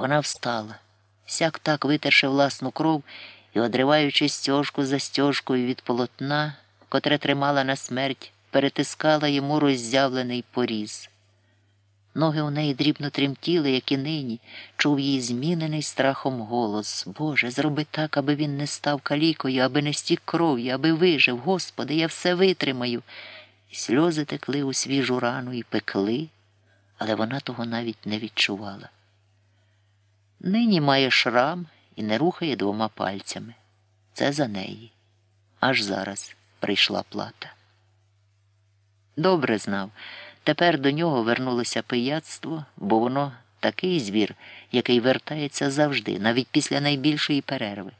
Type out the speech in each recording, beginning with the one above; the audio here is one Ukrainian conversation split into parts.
Вона встала, сяк так витерши власну кров і, одриваючи стяжку за стяжкою від полотна, котре тримала на смерть, перетискала йому роззявлений поріз. Ноги у неї дрібно тремтіли, як і нині, чув її змінений страхом голос. Боже, зроби так, аби він не став калікою, аби не стік кров'ю, аби вижив. Господи, я все витримаю. І сльози текли у свіжу рану і пекли, але вона того навіть не відчувала. Нині має шрам і не рухає двома пальцями. Це за неї. Аж зараз прийшла плата. Добре знав. Тепер до нього вернулося пияцтво, бо воно такий звір, який вертається завжди, навіть після найбільшої перерви.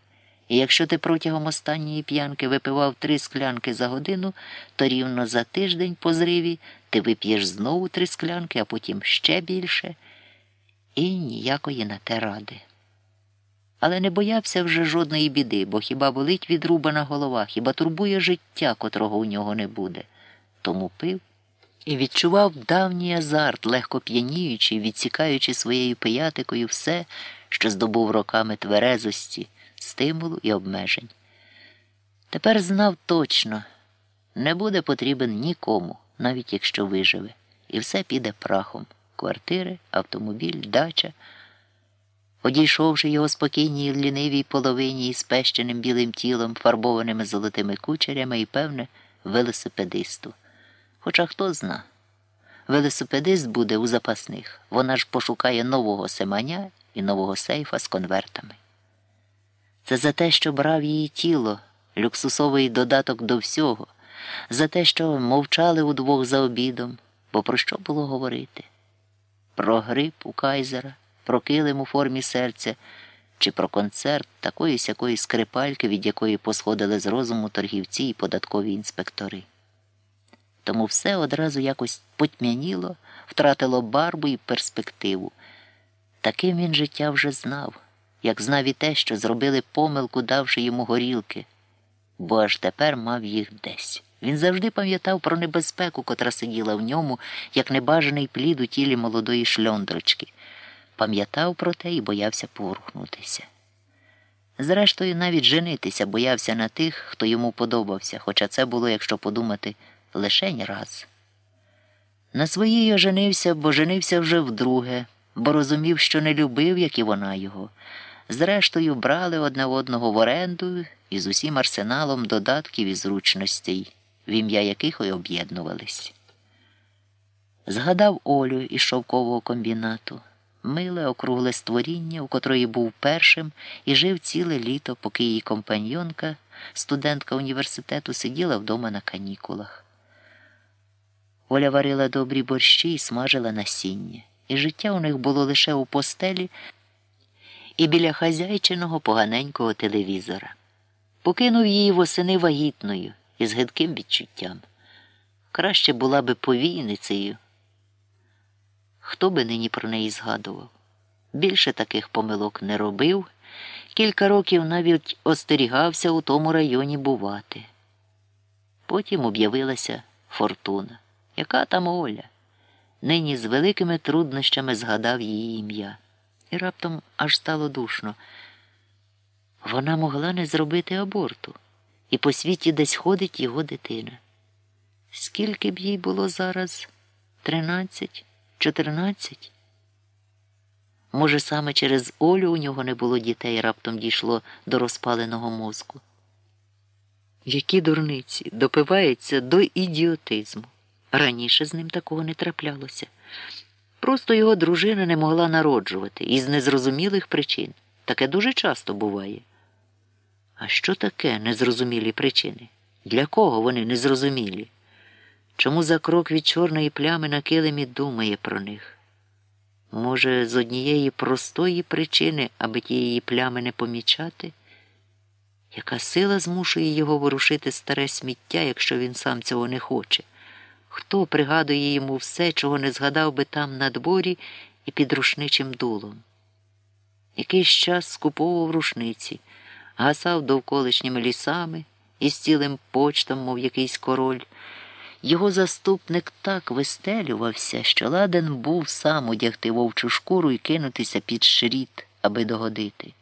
І якщо ти протягом останньої п'янки випивав три склянки за годину, то рівно за тиждень по зриві ти вип'єш знову три склянки, а потім ще більше, і ніякої на те ради. Але не боявся вже жодної біди, бо хіба болить відрубана голова, хіба турбує життя, котрого у нього не буде. Тому пив і відчував давній азарт, легко п'яніючи, відсікаючи своєю пиятикою все, що здобув роками тверезості, стимулу і обмежень. Тепер знав точно не буде потрібен нікому, навіть якщо виживе, і все піде прахом квартири, автомобіль, дача. Одійшовши його спокійній лінивій половині із пещеним білим тілом, фарбованими золотими кучерями і, певне, велосипедисту. Хоча хто зна, велосипедист буде у запасних, вона ж пошукає нового семаня і нового сейфа з конвертами. Це за те, що брав її тіло, люксусовий додаток до всього, за те, що мовчали удвох за обідом, бо про що було говорити? Про гриб у Кайзера, про килим у формі серця чи про концерт такої сякої скрипальки, від якої посходили з розуму торгівці і податкові інспектори. Тому все одразу якось потьмяніло, втратило барбу і перспективу. Таким він життя вже знав, як знав і те, що зробили помилку, давши йому горілки, бо аж тепер мав їх десь. Він завжди пам'ятав про небезпеку, котра сиділа в ньому, як небажаний плід у тілі молодої шльондрочки. Пам'ятав про те і боявся поворухнутися. Зрештою, навіть женитися боявся на тих, хто йому подобався, хоча це було, якщо подумати, лишень раз. На своїй оженився, бо женився вже вдруге, бо розумів, що не любив, як і вона його. Зрештою, брали одне одного в оренду із усім арсеналом додатків і зручностей, в ім'я яких й об'єднувались. Згадав Олю із шовкового комбінату, миле округле створіння, у котрої був першим і жив ціле літо, поки її компаньонка, студентка університету, сиділа вдома на канікулах. Оля варила добрі борщі і смажила насіння, і життя у них було лише у постелі і біля хазяйчиного поганенького телевізора. Покинув її восени вагітною і з гидким відчуттям. Краще була би повійницею. Хто би нині про неї згадував? Більше таких помилок не робив, кілька років навіть остерігався у тому районі бувати. Потім об'явилася фортуна. Яка там Оля? Нині з великими труднощами згадав її ім'я. І раптом аж стало душно. Вона могла не зробити аборту, і по світі десь ходить його дитина. Скільки б їй було зараз? Тринадцять, чотирнадцять? Може, саме через Олю у нього не було дітей, раптом дійшло до розпаленого мозку. Які дурниці допиваються до ідіотизму. Раніше з ним такого не траплялося. Просто його дружина не могла народжувати із незрозумілих причин. Таке дуже часто буває. А що таке незрозумілі причини? Для кого вони незрозумілі? Чому за крок від чорної плями на килимі думає про них? Може, з однієї простої причини, аби тієї плями не помічати? Яка сила змушує його ворушити старе сміття, якщо він сам цього не хоче? Хто пригадує йому все, чого не згадав би там на дворі і під рушничим дулом? Якийсь час скуповував рушниці, гасав довколишніми лісами із цілим почтом, мов якийсь король, Його заступник так вистелювався, що ладен був сам одягти вовчу шкуру і кинутися під шріт, аби догодити.